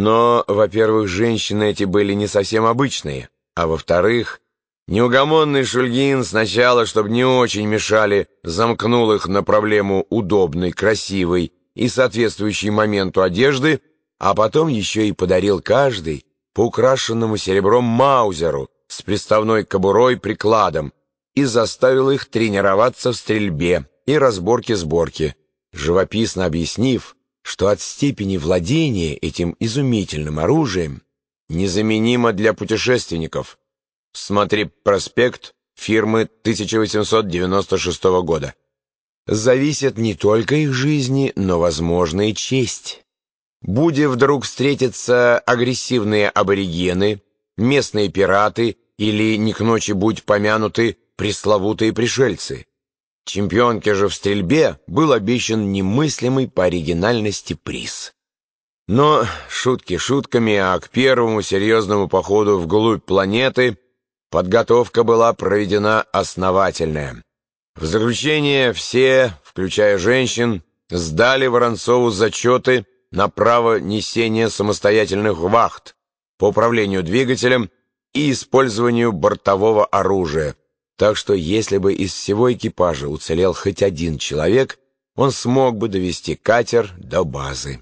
Но, во-первых, женщины эти были не совсем обычные, а во-вторых, неугомонный Шульгин сначала, чтобы не очень мешали, замкнул их на проблему удобной, красивой и соответствующей моменту одежды, а потом еще и подарил каждый по украшенному серебром маузеру с приставной кобурой-прикладом и заставил их тренироваться в стрельбе и разборке-сборке, живописно объяснив, что от степени владения этим изумительным оружием незаменимо для путешественников. Смотри проспект фирмы 1896 года. Зависит не только их жизни, но, возможно, и честь. Будь вдруг встретятся агрессивные аборигены, местные пираты или, не к ночи будь помянуты, пресловутые пришельцы. Чемпионке же в стрельбе был обещан немыслимый по оригинальности приз. Но шутки шутками, а к первому серьезному походу вглубь планеты подготовка была проведена основательная. В заключение все, включая женщин, сдали Воронцову зачеты на право несения самостоятельных вахт по управлению двигателем и использованию бортового оружия, так что если бы из всего экипажа уцелел хоть один человек, он смог бы довести катер до базы.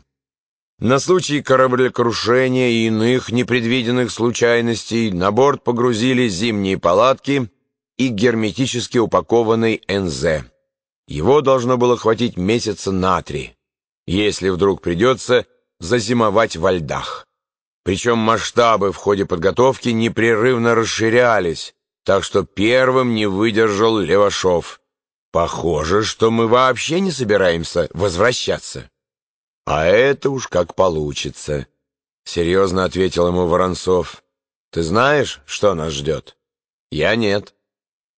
На случай кораблекрушения и иных непредвиденных случайностей на борт погрузили зимние палатки и герметически упакованный НЗ. Его должно было хватить месяца на три, если вдруг придется зазимовать во льдах. Причем масштабы в ходе подготовки непрерывно расширялись, так что первым не выдержал Левашов. Похоже, что мы вообще не собираемся возвращаться. А это уж как получится, серьезно ответил ему Воронцов. Ты знаешь, что нас ждет? Я нет.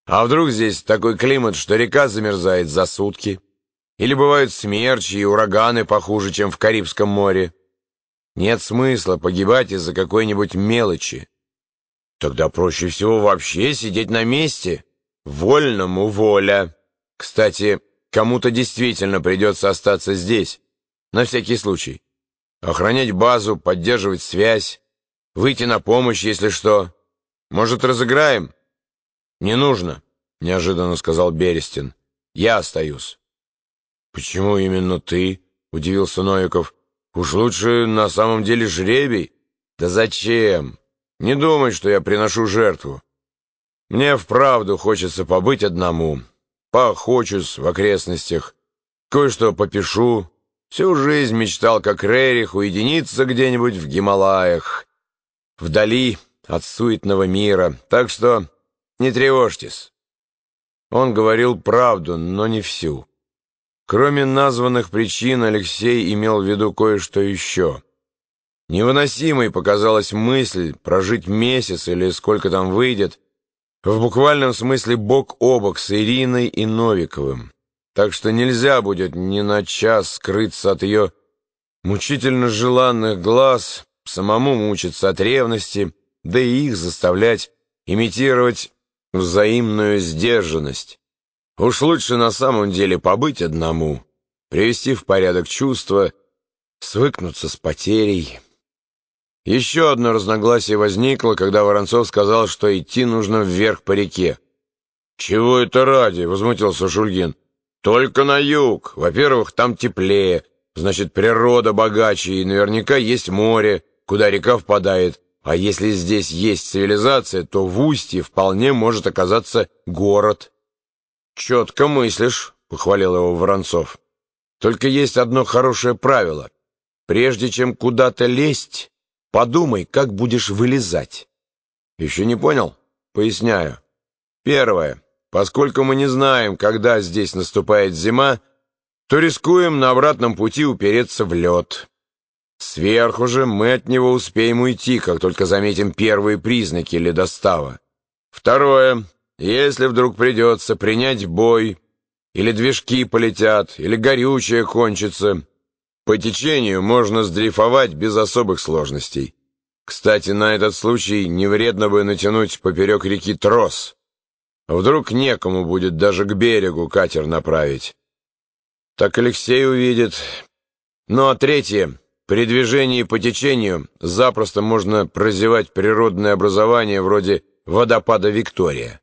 А вдруг здесь такой климат, что река замерзает за сутки? Или бывают смерчи и ураганы похуже, чем в Карибском море? Нет смысла погибать из-за какой-нибудь мелочи. Тогда проще всего вообще сидеть на месте. Вольному воля. Кстати, кому-то действительно придется остаться здесь. На всякий случай. Охранять базу, поддерживать связь, выйти на помощь, если что. Может, разыграем? Не нужно, неожиданно сказал Берестин. Я остаюсь. Почему именно ты? Удивился Новиков. Уж лучше на самом деле жребий. Да зачем? Не думай, что я приношу жертву. Мне вправду хочется побыть одному. Поохочусь в окрестностях, кое-что попишу. Всю жизнь мечтал, как Рерих, уединиться где-нибудь в Гималаях, вдали от суетного мира. Так что не тревожьтесь. Он говорил правду, но не всю. Кроме названных причин, Алексей имел в виду кое-что еще — Невыносимой показалась мысль прожить месяц или сколько там выйдет, в буквальном смысле бок о бок с Ириной и Новиковым. Так что нельзя будет ни на час скрыться от ее мучительно желанных глаз, самому мучиться от ревности, да и их заставлять имитировать взаимную сдержанность. Уж лучше на самом деле побыть одному, привести в порядок чувства, свыкнуться с потерей. Еще одно разногласие возникло, когда Воронцов сказал, что идти нужно вверх по реке. «Чего это ради?» — возмутился Шульгин. «Только на юг. Во-первых, там теплее, значит, природа богаче, и наверняка есть море, куда река впадает. А если здесь есть цивилизация, то в устье вполне может оказаться город». «Четко мыслишь», — похвалил его Воронцов. «Только есть одно хорошее правило. Прежде чем куда-то лезть, Подумай, как будешь вылезать. Еще не понял? Поясняю. Первое. Поскольку мы не знаем, когда здесь наступает зима, то рискуем на обратном пути упереться в лед. Сверху же мы от него успеем уйти, как только заметим первые признаки ледостава. Второе. Если вдруг придется принять бой, или движки полетят, или горючее кончится, по течению можно сдрейфовать без особых сложностей. Кстати, на этот случай не вредно бы натянуть поперек реки трос. Вдруг некому будет даже к берегу катер направить. Так Алексей увидит. Ну а третье. При движении по течению запросто можно прозевать природное образование вроде водопада Виктория.